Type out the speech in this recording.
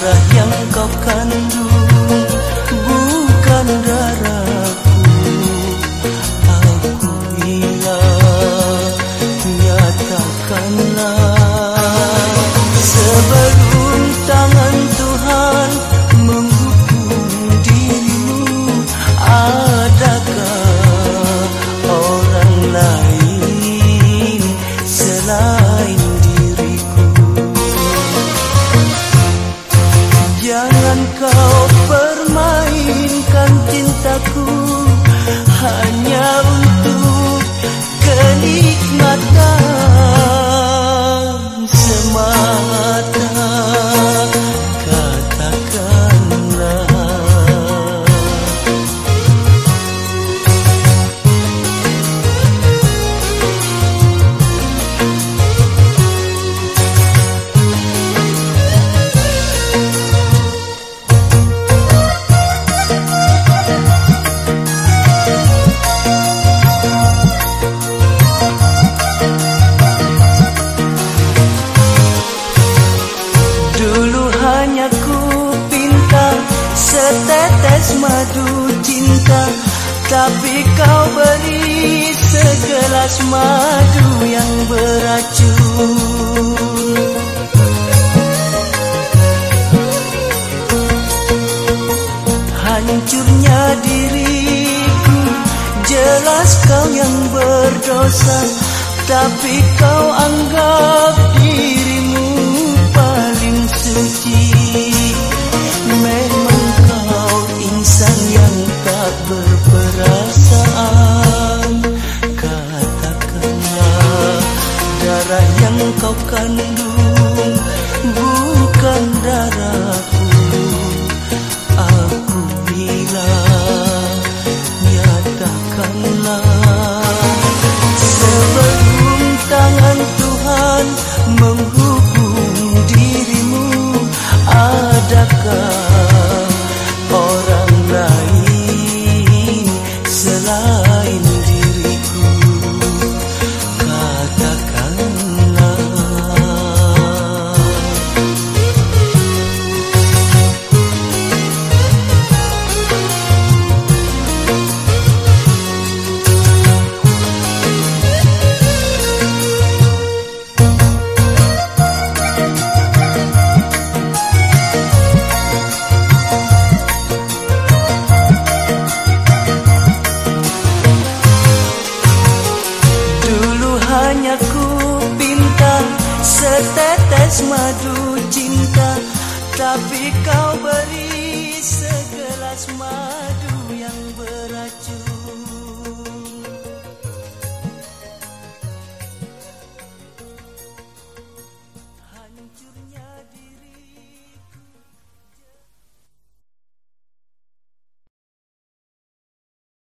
Darah yang kau kandung setetes madu cinta Tapi kau beri segelas madu yang beracun. Hancurnya diriku Jelas kau yang berdosa Tapi kau anggap dirimu paling suci berperasaan. Katakanlah darah yang kau kandung Bukan madu cinta Tapi kau beri segelas madu yang beracun. Hancurnya di